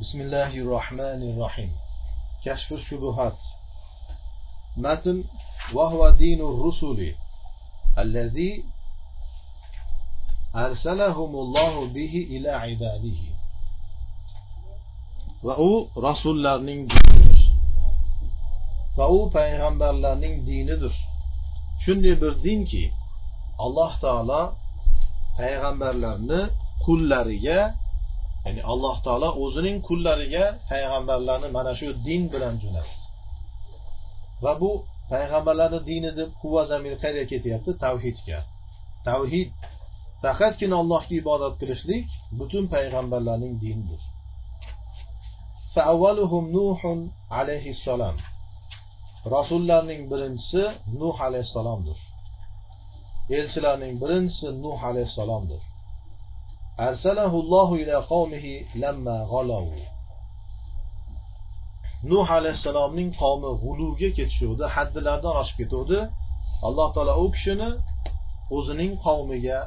بسم الله الرحمن الرحيم كشف الشبهات متن وهو دين الرسل الذي أرسلهم الله به إلى عباده va u rasullarning dinidir va u payg'ambarlarning dinidir shunday bir dinki alloh taolo payg'ambarlarni qullariga ya'ni alloh taolo o'zining qullariga payg'ambarlarni mana shu din bilan jo'natdi. Va bu payg'ambarlarni dini deb quvva zamir qayerga ketyapti? Tavhidga. Tavhid faqatgina allohga ibodat qilishlik butun payg'ambarlarning dinidir. Alayhissalom rasullarning birinchisi nuh alayhissalomdir. Elchilarning birinchisi nuh alayhissalomdir. أرسله الله إلى قومه لما غلوا nuh alayhissalomning qavmi g'uluvga ketishuvdi haddilardan oshib ketuvdi alloh taolo u kishini o'zining qavmiga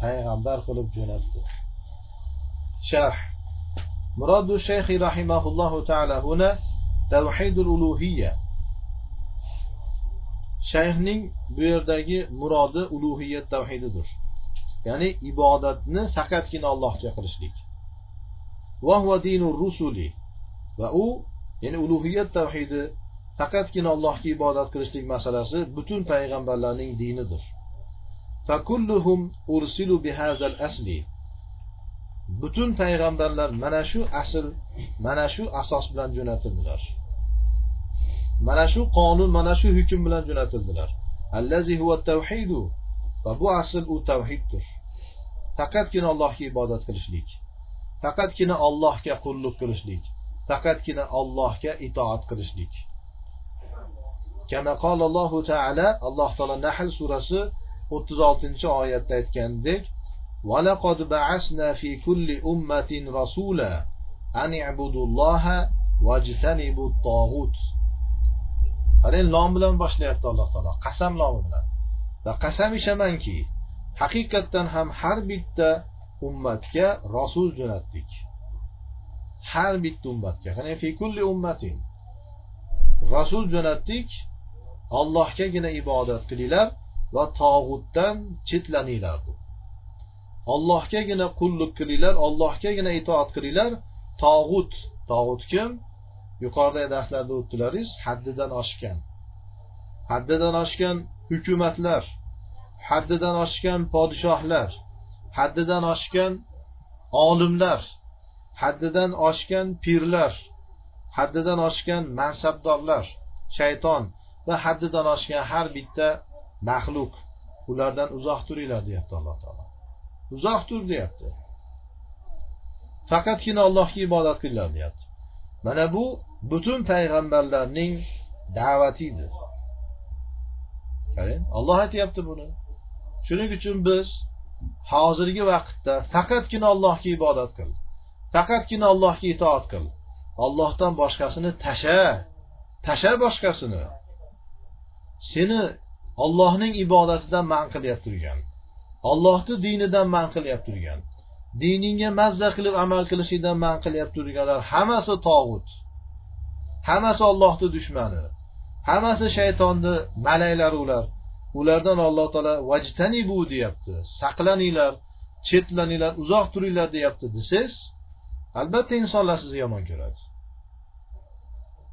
payg'ambar qilib jo'natdi sharh murod shayxi rahimahullohu taala huna tavhidul ulug'iyya shayxning bu yerdagi murodi ulug'iyat tavhididir Ya'ni ibodatni faqatgina allohga qilishlik. Rusuli. Va u ya'ni ulug'iyat tavhidi faqatgina allohga ibodat qilishlik masalasi butun payg'ambarlarning dinidir. Butun payg'ambarlar mana shu asl mana shu asos bilan jo'natildilar. Mana shu qonun mana shu hukm bilan jo'natildilar. Va bu asl u tavhiddir faqatgina allohga ibodat qilishlik faqatgina allohga qulluq qilishlik faqatgina allohga itoat qilishlik كما قال الله تعالى الله تعالى نحل surasi 36 oyatda aytgandek ولقد بعثنا في كل أمة رسولا أن اعبدوا الله واجتنبوا الطاغوت qarang lom bilan boshlayapti alloh taolo qasam lomi bilan va qasam ichamanki haqiqatdan ham har bitta ummatga rasul jo'natdik. Har bitta ummatga qarang fi kulli ummatin. Rasul jo'natdik allohgagina ibodat qilinglar va tog'utdan chetlaninglar allohgagina qulluq qilinglar allohgagina itoat qilinglar. Tog'ut tog'ut kim? Yuqoridagi darslarda o'tdilaringiz haddidan oshgan. Haddidan oshgan hukumatlar. Haddidan oshgan podshohlar haddidan oshgan olimlar haddidan oshgan pirlar haddidan oshgan mansabdorlar shayton va haddidan oshgan har bitta maxluq. Ulardan uzoq turinglar deyapti alloh taolo. Uzoq tur deyapti. Faqatgina allohga ibodat qilinglar deyapti. Mana bu butun payg'ambarlarning da'vatidir. Qarang olloh aytyapti buni. Shuning uchun biz hozirgi vaqtda faqatgina allohga ibodat qil. Faqatgina allohga itoat qil. Ollohdan boshqasini tasha tasha boshqasini. Seni ollohning ibodatidan man qilyapti turgan ollohni dinidan man qilyapti turgan diningga mazza qilib amal qilishingdan man qilyapti turganlar hammasi tog'ut. Hammasi ollohni dushmani. Hammasi shaytonni malaylari ular. Ulardan alloh taolo vajtanibu deyapti. Saqlaninglar chetlaninglar uzoq turinglar deyapti desangiz albatta insonlar sizni yomon ko'radi.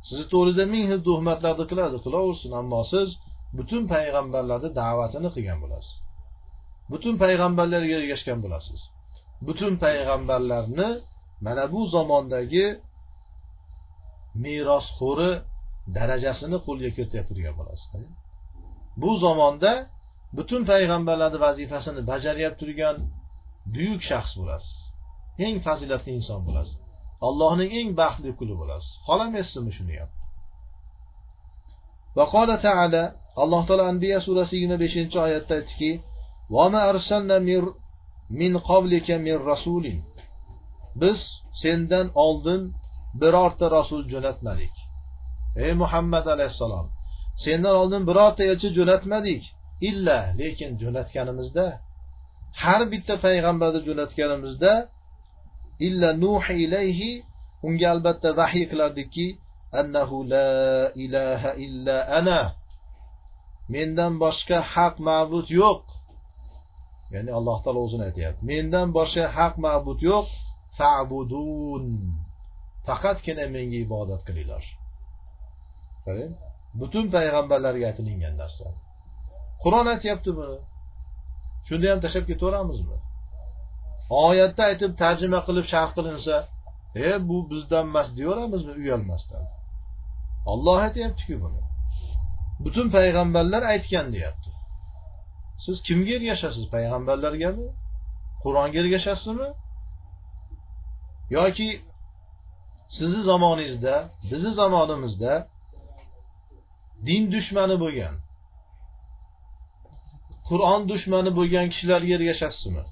Sizni to'g'rida ming xil tuhmatlarni qiladi qilaversin ammo siz butun payg'ambarlarni da'vatini qilgan bo'lasiz. Butun payg'ambarlarga ergashgan bo'lasiz. Butun payg'ambarlarni mana bu zamondagi merosxo'ri darajasini qo'lga kiritib turgan bo'lasiz bu zamonda butun payg'ambarlarni vazifasini bajaryapti turgan buyuk shaxs bo'lasiz eng fazilatli inson bo'lasiz allohning eng baxtli quli bo'lasiz xohlamaysizmi shuni ham وقال تعالى alloh taolo anbiya surasi yigirma beshinchi oyatda aytdiki min qablika min rasulin biz sendan oldin birorta rasul jo'natmadik ey muhammad alayhissalom sendan oldin birorta elchi jo'natmadik. Illa lekin jo'natganimizda har bitta payg'ambarni jo'natganimizda illa nuhi ilayhi unga albatta vahiy qilardikki annahu la ilaha illa ana. Mendan boshqa haq ma'bud yo'q. Ya'ni alloh taolo o'zini aytyapti. Mendan boshqa haq ma'bud yo'q. Fa'budun. Faqatgina menga ibodat qilinglar. Qarang. Butun payg'ambarlarga aytilingan narsa. Qur'on aytyapti buni shunda ham tashlab ketaveramizmi? Oyatda aytib tarjima qilib sharh qilinsa e bu bizdan emas deyaveramizmi uyalmasdan? Olloh aytyaptiku buni. Butun payg'ambarlar aytgan deyapti. Siz kimga ergashasiz? Payg'ambarlargami? Qur'onga ergashasizmi? Yoki sizni zamoningizda bizni zamonimizda din dushmani bo'lgan. Qur'on dushmani bo'lgan kishilar yer ergashasizmi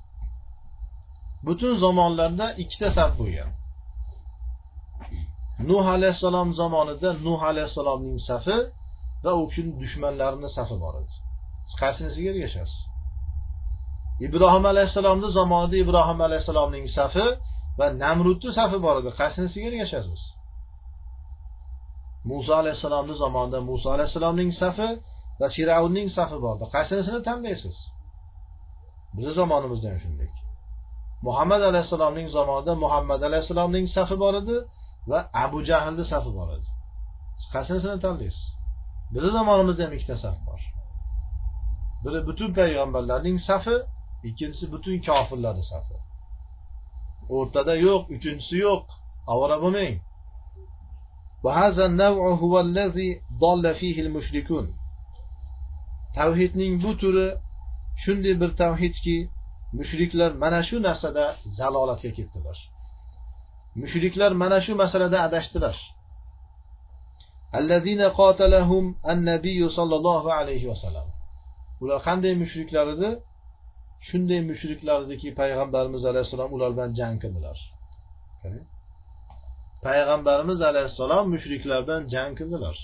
butun zamonlarda ikkita saf bo'lgan. Nuh alayhissalom zamonida nuh alayhissalomning safi va u kishini dushmanlarini safi bor edi. Siz qaysinisiga ergashasiz ibrohim alayhissalomni zamonida ibrohim alayhissalomning safi va namrudni safi bor edi. Qaysinisiga ergashasiz muso alayhissalomni zamonida. Muso alayhissalomning safi va firavnning safi bordi. qaysinisini tanlaysiz? Bizni zamonimizda ham shunday. Muhammad alayhissalomning zamonida muhammad alayhissalomning safi bor edi va abu jahlni safi bor edi. Siz qaysinisini tanlaysiz? Bizni zamonimizda ham ikkita saf bor. Biri butun payg'ambarlarning safi ikkinchisi butun kofirlarni safi. O'rtada yo'q uchinchisi yo'q. Ovora bo'lmang. Tavhidning bu turi shunday bir tavhidki mushriklar mana shu narsada zalolatga ketdilar. Mushriklar mana shu masalada adashdilar. Allazina qatalahum an-nabiy sallallohu alayhi vasallam ular qanday mushriklar edi? Shunday mushriklar ediki payg'ambarimiz alayhissalom ular bilan payg'ambarimiz alayhissalom mushriklar bilan jang qildilar.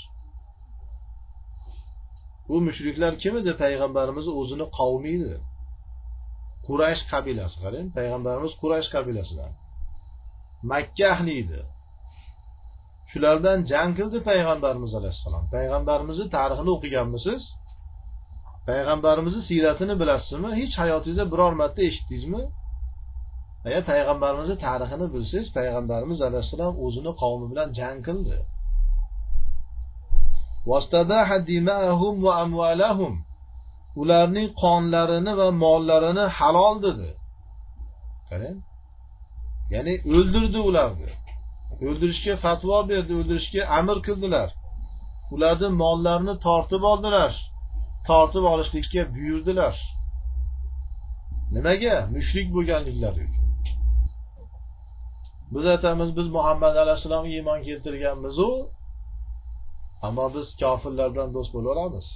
Bu mushriklar kim edi? Payg'ambarimiz o'zini qavmi edi. Quraysh qabilasi qarang payg'ambarimiz quraysh qabilasidan. Makka ahli edi. Shular bilan jang qildi payg'ambarimiz alayhissalom. Payg'ambarimizni tarixini o'qiganmisiz? Payg'ambarimizni siyratini bilasizmi? Hech hayotingizda biror marta eshitdingizmi? Agar payg'ambarimizni tarixini bilsangiz payg'ambarimiz alayhissalom o'zini qavmi bilan jang qildi. Ularning qonlarini va mollarini halol dedi. Qarang. Ya'ni o'ldirdi ularni. O'ldirishga fatvo berdi o'ldirishga amr qildilar. Ularni mollarini tortib oldilar. Tortib olishlikka buyurdilar. Nimaga? Mushrik bo'lganliklari uchun. Biz aytamiz biz muhammad alayhissalomga iymon keltirganmizu ammo biz kofirlar bilan do'st bo'laveramiz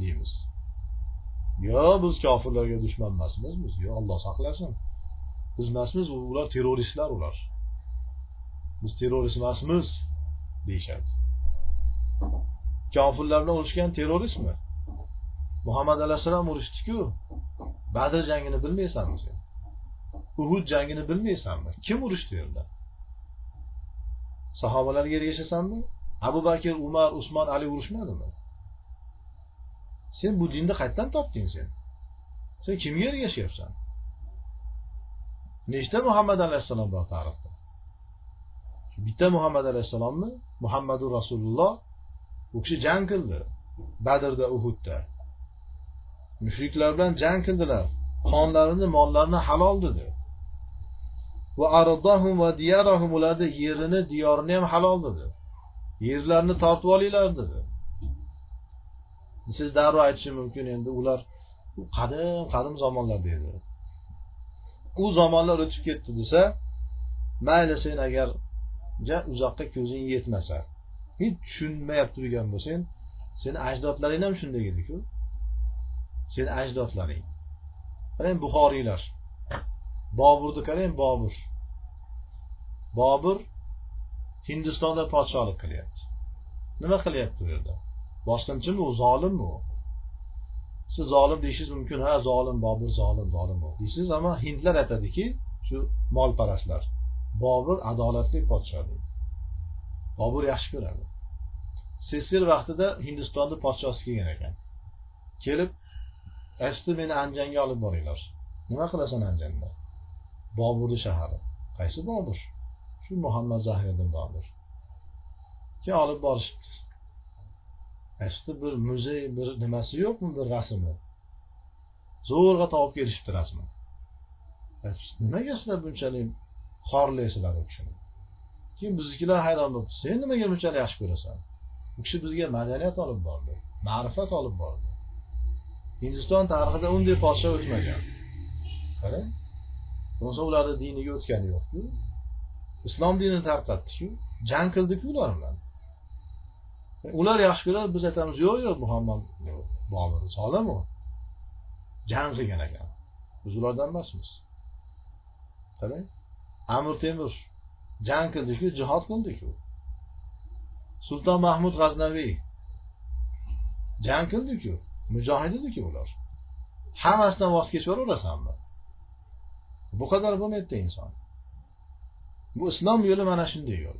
deymiz. Yo biz kofirlarga dushman emasmiz biz yo olloh saqlasin. Biz emasmiz ular terroristlar ular. Biz terrorist emasmiz deyishadi. Kofirlar bilan urushgan terroristmi? Muhammad alayhissalom urushdiku. Badr jangini bilmaysanmi sen? Uhud jangini bilmaysanmi? Kim urushdi u yerda? Sahobalarga ergashasanmi abu bakr umar usmon ali urushmadimi? Sen bu dinni qayerdan topding sen? Sen kimga ergashyapsan nechta muhammad alayhissalom bor tarixda? Bitta muhammad alayhissalommi? Muhammadu rasululloh. U kishi jang qildi badrda uhudda. Mushriklar bilan jang qildilar. Qonlarini mollarini halol dedi. Va ardahum va diyarahum ularni yerini diyorini ham halol dedi. Yerlarini tortib olinglar dedi. Siz darrov aytishim mumkin endi ular qadim qadim zamonlarda edi u zamonlar o'tib ketdi desa mayli sen agar uzoqqa ko'zing yetmasa hech tushunmayab turgan bo'lsang seni ajdodlaring ham shunday ediku. Seni ajdodlaring. Qarang buxoriylar boburni qarang bobur. Bobur hindistonda podshohlik qilyapti. Nima qilyapti u yerda? Bosqinchimi u zolimmi u? Siz zolim deyishingiz mumkin. Ha zolim bobur zolim zolim u? Deysiz ammo hindlar aytadiki shu molparastlar. Bobur adolatli podsho deydi. Bobur yaxshi ko'radi. Sesir vaqtida hindistonni podshosi kelgan ekan. Kelib aytdi meni anjanga olib boringlar. Nima qilasan anjanda boburni shahari qaysi bobur shu muhammad zahiriddin bobur keyin olib borishibdi. Aytishdi bir muzey bir nimasi yo'qmi bir rasmi? Zo'rg'a topib kelishibdi rasmni nimaga sizlar bunchalik xorlaysizlar u kishini? Keyin biznikilar hayron bo'libdi. Sen nimaga bunchalik yaxshi ko'rasan? U kishi bizga madaniyat olib bordi ma'rifat olib bordi. Hindiston tarixida unday podsho o'tmagan. Qarang. Bo'lmasa ularni diniga o'tgani yo'qku. Islom dinini tarqatdiku. Jang qildiku ular bilan ular yaxshi ko'radi biz aytamiz yo'q yo'q muhammad bobur solim u jang qilgan ekan. Biz ulardan emasmiz. Qarang amir temur jang qildiku jihod qildiku. Sulton mahmud g'aznaviy jang qildiku mujohid ediku ular. Hammasidan voz kechib yuborasanmi? Bu qadar bo'lmaydida inson. Bu islom yo'li mana shunday yo'l.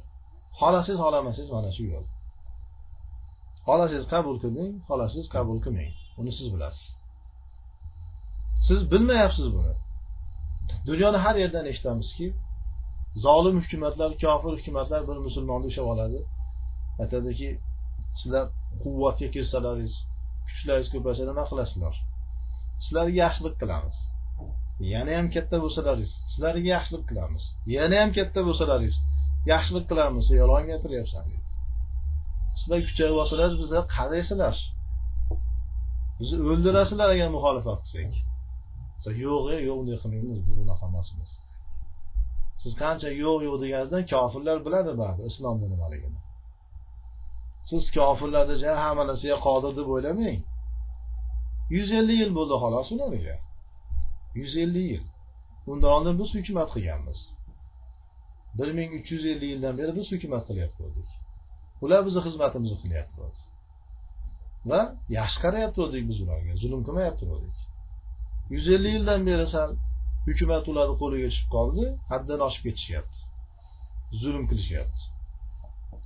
Xohlasangiz xohlamasangiz mana shu yo'l. Xohlasangiz qabul qiling xohlasangiz qabul qilmang. Buni siz bilasiz. Siz bilmayapsiz buni. Dunyoni har yerdan eshitamizki zolim hukumatlar kofir hukumatlar bir musulmonni ushlab oladi. Aytadiki sizlar quvvatga kirsalaringiz kuchlaringiz ko'paysa nima qilasizlar? Sizlarga yaxshilik qilamiz. Yana ham katta bo'lsalaringiz sizlarga yaxshilik qilamiz. Yana ham katta bo'lsalaringiz yaxshilik qilamiz yolg'on gapiryapsan deydi sizlar kuchayib olsalar bizni qaraysizlar bizni o'ldirasizlar agar muxolifat qilsak yo'q yo'q bunday qilmaymiz biz unaqa emasmiz. Siz qancha yo'q yo'q deganingizdan kofirlar biladi baribir islomni nimaligini siz kofirlarni hamma narsaga qodir deb o'ylamang. Yuz ellik yil bo'ldi xolos ularga. Yuz ellik yil. Undan oldin biz hukumat qilganmiz. bir ming uch yuz ellik yildan beri biz hukumat qilyapti ular bizni xizmatimizni qilyapti va yaxshi qarayapti biz ularga. Zulm qilmayapti yuz ellik yildan beri sal hukumat ularni qo'liga tushib qoldi haddan oshib ketishyapti. Zulm qilishyapti.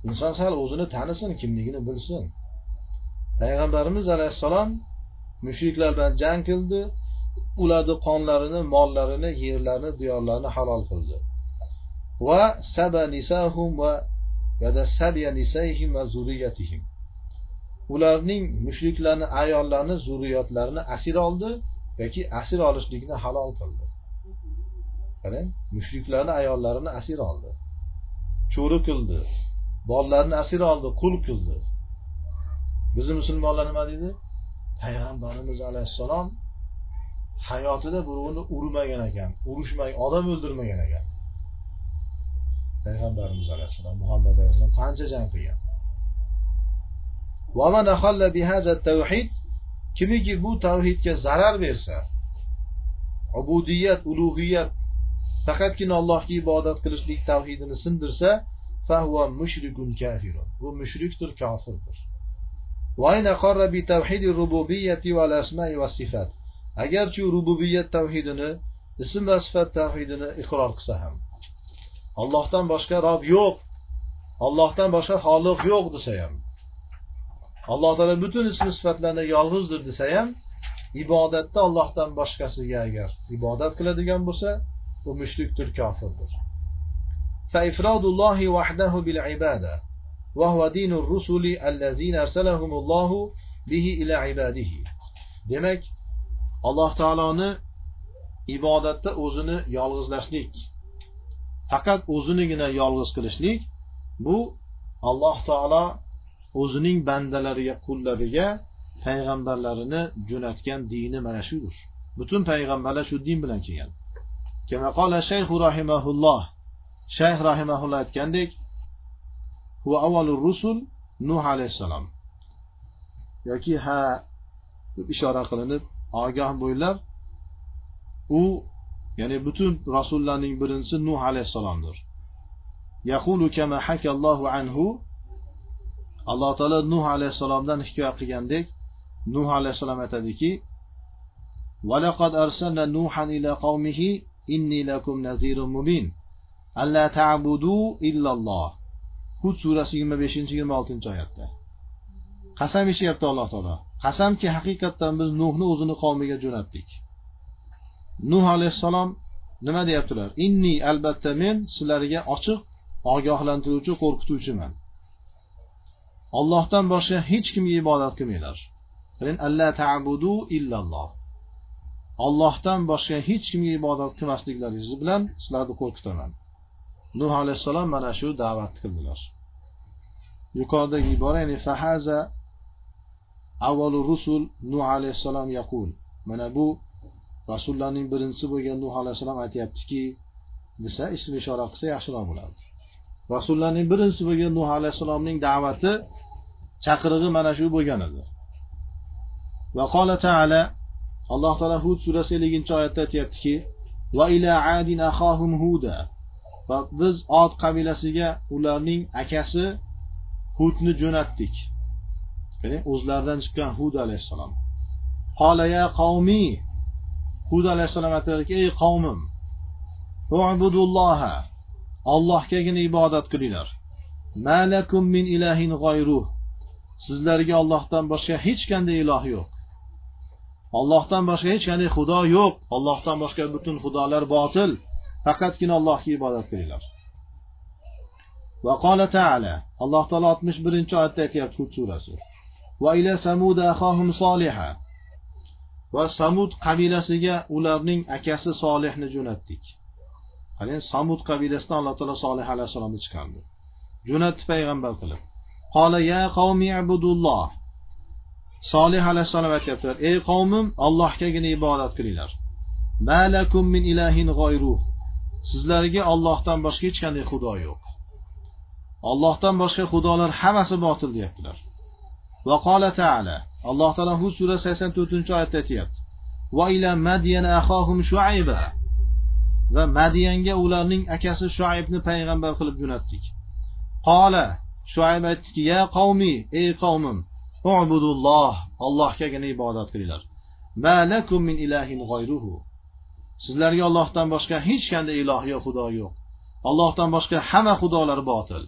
Inson sal o'zini tanisin kimligini bilsin. Payg'ambarimiz alayhissalom mushriklar bilan jang qildi ularni qonlarini mollarini yerlarini diyorlarini halol qildi. Va saba nisahum va va zurriyatihim. Ularning mushriklarni ayollarini zurriyotlarini asir oldi yoki asir olishlikni halol qildi. Qarang mushriklarni ayollarini asir oldi. Cho'ri qildi. Bolalarni asir oldi qul qildi. Bizni musulmonlar nima deydi payg'ambarimiz alayhissalom hayotida birovni urmagan ekan urushmagan odam o'ldirmagan ekan. Payg'ambarimiz alayhissalom muhammad alayhissalom qancha jang qilgan? Kimiki bu tavhidga zarar bersa ubudiyat ulug'iyat faqatgina allohga ibodat qilishlik tavhidini sindirsa mushrikun kafirun. Bu mushrikdir kofirdir. agarchi rububiyat tavhidini ism va sifat tavhidini iqror qilsa ham allohdan boshqa rob yo'q allohdan boshqa xoliq yo'q desa ham alloh taolo butun ism sifatlarni yolg'izdir desa ham ibodatda allohdan boshqasiga agar ibodat qiladigan bo'lsa u mushrikdir kofirdir فإفراد الله وحده بالعبادة وهو دين الرسل الذين أرسلهم الله به إلى عباده demak alloh taoloni ibodatda o'zini yolg'izlashlik faqat o'zinigina yolg'iz qilishlik bu alloh taolo o'zining bandalariga qullariga payg'ambarlarini jo'natgan dini mana shudir. Butun payg'ambarlar shu din bilan kelgan. Shayxu rahimahulloh. Shayx rahimahulloh aytgandek rusul nuh alayhissalom. Yoki ha deb ishora qilinib ogoh bo'linglar u ya'ni butun rasullarning birinchisi nuh alayhissalomdir yaqulu kama hakallohu anhu alloh taolo nuh alayhissalomdan hikoya qilgandek nuh alayhissalom aytadiki ولقد أرسلنا نوحا إلى قومه إني لكم نذير مبين alla ta'budu illalloh hud surasi yigirma beshinchi yigirma oltinchi oyatda qasam ichyapti alloh taolo Qasamki haqiqatdan biz nuhni o'zini qavmiga jo'natdik. Nuh alayhissalom nima deyaptilar? Inni albatta men sizlarga ochiq ogohlantiruvchi qo'rqituvchiman. Ollohdan boshqa hech kimga ibodat qilmanglar. Alla ta'budu illalloh. Ollohdan boshqa hech kimga ibodat qilmasliklaringiz bilan sizlarni qo'rqitaman. Nuh alayhissalom mana shu da'vat qildilar. Yuqoridagi ibora ya'ni fahaza avvalu rusul nuh alayhissalom yaqul. Mana bu rasullarning birinchisi bo'lgan nuh alayhissalom aytyaptiki desa ism ishora qilsa yaxshiroq bo'ladi rasullarning birinchisi bo'lgan nuh alayhissalomning da'vati chaqirig'i mana shu bo'lgan edi. Va qola taala alloh taolo hud surasi elliginchi oyatda aytyaptiki va ila adin ahohum huda. Va biz ot qabilasiga ularning akasi hudni jo'natdik. o'zlaridan chiqqan hud alayhissalom. Ya qavmi hud alayhissalom aytadiki ey qavmim ubudulloha ollohgagina ibodat qilinglar. Malakum min ilahin g'oyruh sizlarga ollohdan boshqa hech qanday iloh yo'q. Ollohdan boshqa hech qanday xudo yo'q. Ollohdan boshqa butun xudolar botil. Faqatgina allohga ibodat qilinglar. Va qola taala alloh taolo oltmish birinchi oyatda aytyapti hud surasi. Va ila samuda ahohum soliha va samud qabilasiga ularning akasi solihni jo'natdik. Qarang samud qabilasidan alloh taolo solih alayhissalomni chiqardi. Jo'natdi payg'ambar qilib. Qola ya qavmi ibudulloh. Solih alayhissalom aytyaptilar ey qavmim allohgagina ibodat qilinglar. Malakum min ilahin g'oyruh sizlarga ollohdan boshqa hech qanday xudo yo'q. Ollohdan boshqa xudolar hammasi botil deyaptilar. Va qola taala alloh taolo hud surasi sakson to'rtinchi oyatda aytyapti. Va ila madiyana ahohum shuayba. Va madiyanga ularning akasi shuaybni payg'ambar qilib jo'natdik. Qola shuayb aytdiki ya qavmi ey qavmim ubudulloh allohgagina ibodat qilinglar. Ma lakum min ilahin g'oyruhu sizlarga ollohdan boshqa hech qanday iloh yo xudo yo'q. Allohdan boshqa hamma xudolar botil.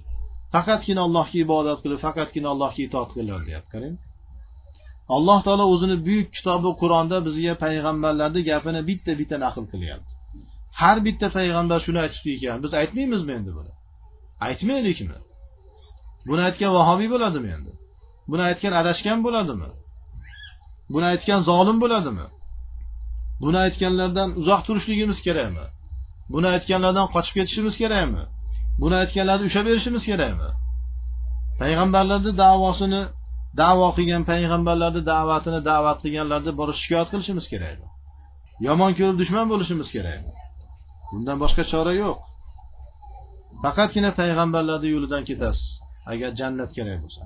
Faqatgina allohga ibodat qilib faqatgina allohga itoat qilinglar deyapti qarang alloh taolo o'zini buyuk kitobi qur'onda bizga payg'ambarlarni gapini bitta bitta naql qilyapti. Har bitta payg'ambar shuni aytibdi ekan biz aytmaymizmi endi buni? Aytmaylikmi? Buni aytgan vahobiy bo'ladimi endi? Buni aytgan adashgan bo'ladimi? Buni aytgan zolim bo'ladimi? Buni aytganlardan uzoq turishligimiz kerakmi? Buni aytganlardan qochib ketishimiz kerakmi? Buni aytganlarni ushlab berishimiz kerakmi payg'ambarlarni davosini davo qilgan payg'ambarlarni da'vatini da'vat qilganlarni borib shikoyat qilishimiz kerakmi yomon ko'rib dushman bo'lishimiz kerakmi bundan boshqa chora yo'q. Faqatgina payg'ambarlarni yo'lidan ketasiz agar jannat kerak bo'lsa.